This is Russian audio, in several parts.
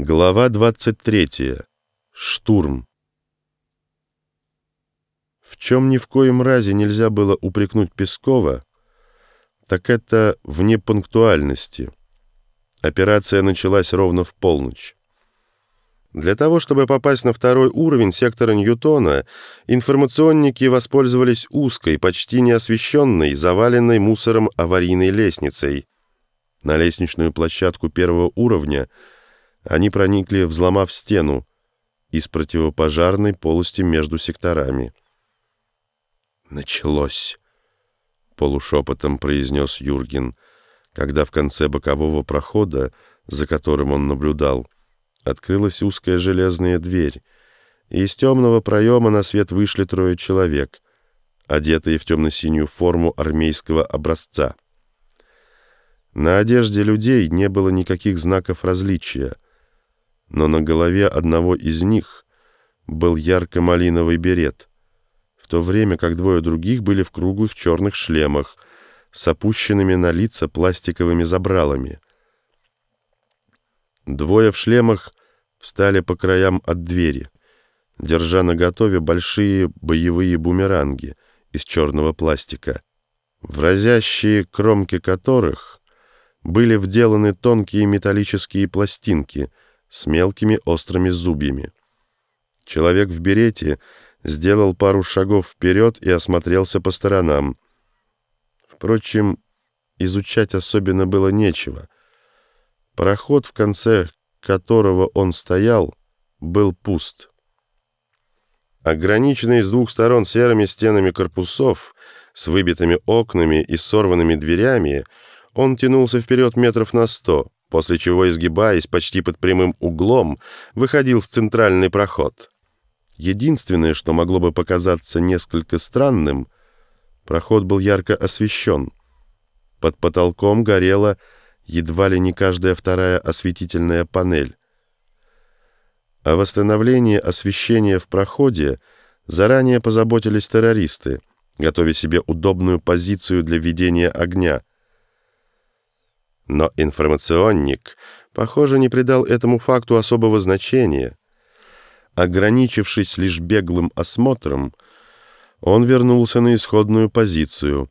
Глава 23. Штурм. В чем ни в коем разе нельзя было упрекнуть Пескова, так это в непунктуальности. Операция началась ровно в полночь. Для того, чтобы попасть на второй уровень сектора Ньютона, информационники воспользовались узкой, почти неосвещенной, заваленной мусором аварийной лестницей. На лестничную площадку первого уровня – они проникли, взломав стену из противопожарной полости между секторами. «Началось!» — полушепотом произнес Юрген, когда в конце бокового прохода, за которым он наблюдал, открылась узкая железная дверь, и из темного проема на свет вышли трое человек, одетые в темно-синюю форму армейского образца. На одежде людей не было никаких знаков различия — но на голове одного из них был ярко-малиновый берет, в то время как двое других были в круглых черных шлемах с опущенными на лица пластиковыми забралами. Двое в шлемах встали по краям от двери, держа наготове большие боевые бумеранги из черного пластика, в разящие кромки которых были вделаны тонкие металлические пластинки — с мелкими острыми зубьями. Человек в берете сделал пару шагов вперед и осмотрелся по сторонам. Впрочем, изучать особенно было нечего. Пароход, в конце которого он стоял, был пуст. Ограниченный с двух сторон серыми стенами корпусов, с выбитыми окнами и сорванными дверями, он тянулся вперед метров на сто — после чего, изгибаясь почти под прямым углом, выходил в центральный проход. Единственное, что могло бы показаться несколько странным, проход был ярко освещен. Под потолком горела едва ли не каждая вторая осветительная панель. О восстановлении освещения в проходе заранее позаботились террористы, готовя себе удобную позицию для ведения огня — но информационник, похоже, не придал этому факту особого значения. Ограничившись лишь беглым осмотром, он вернулся на исходную позицию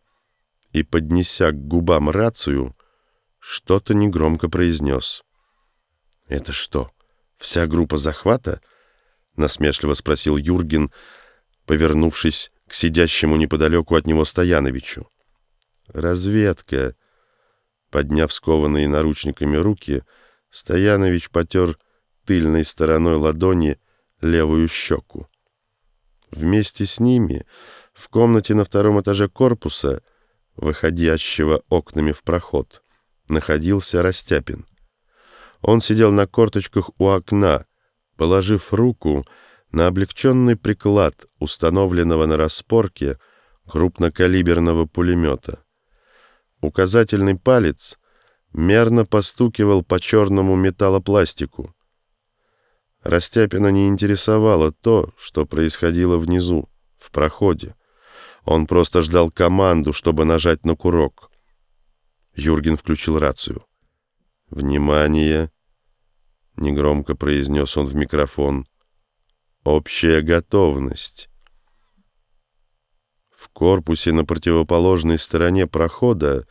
и, поднеся к губам рацию, что-то негромко произнес. «Это что, вся группа захвата?» — насмешливо спросил Юрген, повернувшись к сидящему неподалеку от него Стояновичу. «Разведка», Подняв скованные наручниками руки, Стоянович потер тыльной стороной ладони левую щеку. Вместе с ними в комнате на втором этаже корпуса, выходящего окнами в проход, находился Растяпин. Он сидел на корточках у окна, положив руку на облегченный приклад установленного на распорке крупнокалиберного пулемета. Указательный палец мерно постукивал по черному металлопластику. Растяпина не интересовало то, что происходило внизу, в проходе. Он просто ждал команду, чтобы нажать на курок. Юрген включил рацию. «Внимание!» — негромко произнес он в микрофон. «Общая готовность!» В корпусе на противоположной стороне прохода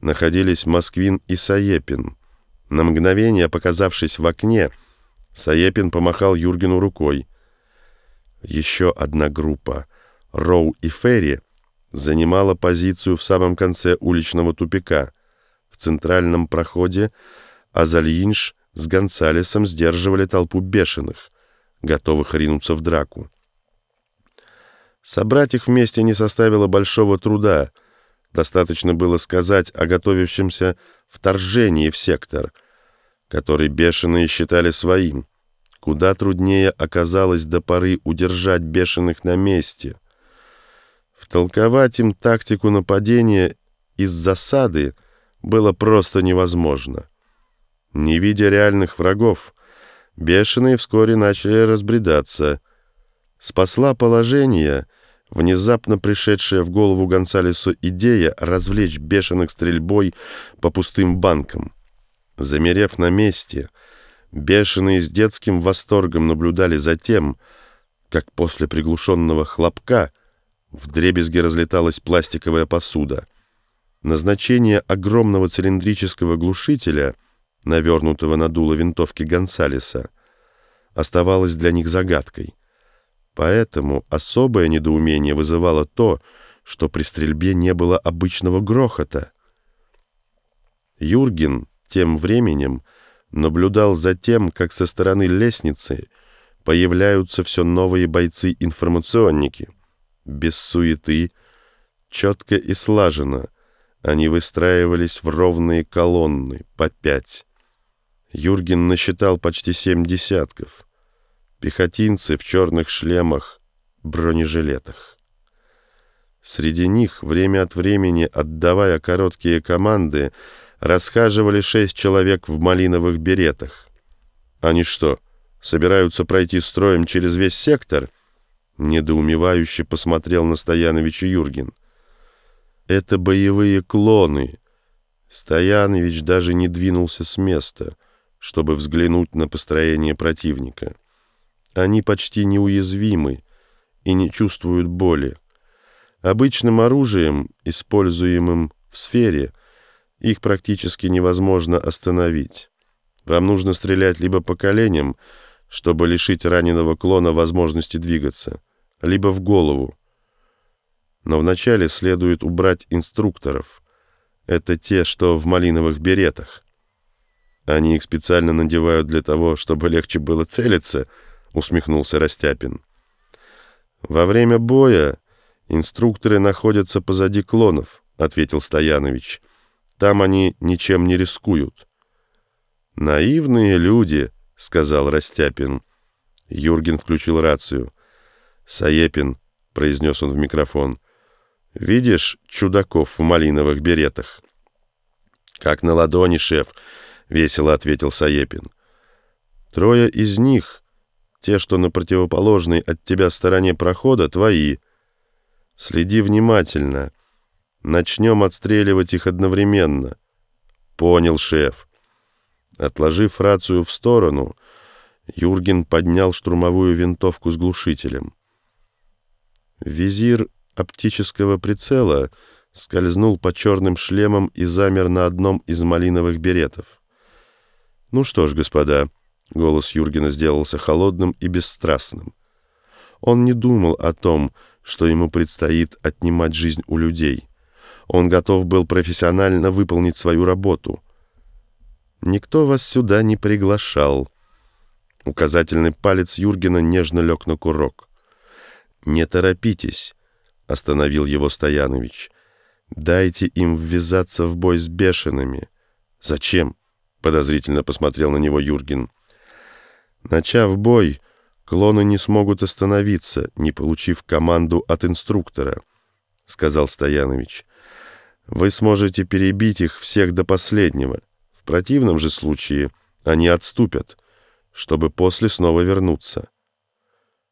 находились Москвин и Саепин. На мгновение, показавшись в окне, Саепин помахал Юргену рукой. Еще одна группа, Роу и Ферри, занимала позицию в самом конце уличного тупика. В центральном проходе Азальинш с Гонсалесом сдерживали толпу бешеных, готовых ринуться в драку. Собрать их вместе не составило большого труда. Достаточно было сказать о готовящемся вторжении в сектор, который бешеные считали своим. Куда труднее оказалось до поры удержать бешеных на месте. Втолковать им тактику нападения из засады было просто невозможно. Не видя реальных врагов, бешеные вскоре начали разбредаться. Спасла положение — Внезапно пришедшая в голову Гонсалесу идея развлечь бешеных стрельбой по пустым банкам. Замерев на месте, бешеные с детским восторгом наблюдали за тем, как после приглушенного хлопка вдребезги разлеталась пластиковая посуда. Назначение огромного цилиндрического глушителя, навернутого на дуло винтовки Гонсалеса, оставалось для них загадкой. Поэтому особое недоумение вызывало то, что при стрельбе не было обычного грохота. Юрген тем временем наблюдал за тем, как со стороны лестницы появляются все новые бойцы-информационники. Без суеты, четко и слаженно они выстраивались в ровные колонны по пять. Юрген насчитал почти семь десятков. Пехотинцы в черных шлемах, бронежилетах. Среди них, время от времени отдавая короткие команды, расхаживали шесть человек в малиновых беретах. Они что, собираются пройти строем через весь сектор? Недоумевающе посмотрел на Стояновича Юрген. Это боевые клоны. Стоянович даже не двинулся с места, чтобы взглянуть на построение противника. Они почти неуязвимы и не чувствуют боли. Обычным оружием, используемым в сфере, их практически невозможно остановить. Вам нужно стрелять либо по коленям, чтобы лишить раненого клона возможности двигаться, либо в голову. Но вначале следует убрать инструкторов. Это те, что в малиновых беретах. Они их специально надевают для того, чтобы легче было целиться, усмехнулся Растяпин. Во время боя инструкторы находятся позади клонов, ответил Стоянович. Там они ничем не рискуют. «Наивные люди», — сказал Растяпин. Юрген включил рацию. «Саепин», — произнес он в микрофон, — «видишь чудаков в малиновых беретах?» «Как на ладони, шеф», — весело ответил Саепин. «Трое из них, те, что на противоположной от тебя стороне прохода, твои. Следи внимательно». Начнем отстреливать их одновременно. Понял, шеф. Отложив рацию в сторону, Юрген поднял штурмовую винтовку с глушителем. Визир оптического прицела скользнул по черным шлемам и замер на одном из малиновых беретов. «Ну что ж, господа», — голос Юргена сделался холодным и бесстрастным. Он не думал о том, что ему предстоит отнимать жизнь у людей. Он готов был профессионально выполнить свою работу. «Никто вас сюда не приглашал». Указательный палец Юргена нежно лег на курок. «Не торопитесь», — остановил его Стоянович. «Дайте им ввязаться в бой с бешеными». «Зачем?» — подозрительно посмотрел на него Юрген. «Начав бой, клоны не смогут остановиться, не получив команду от инструктора», — сказал Стоянович. Вы сможете перебить их всех до последнего. В противном же случае они отступят, чтобы после снова вернуться.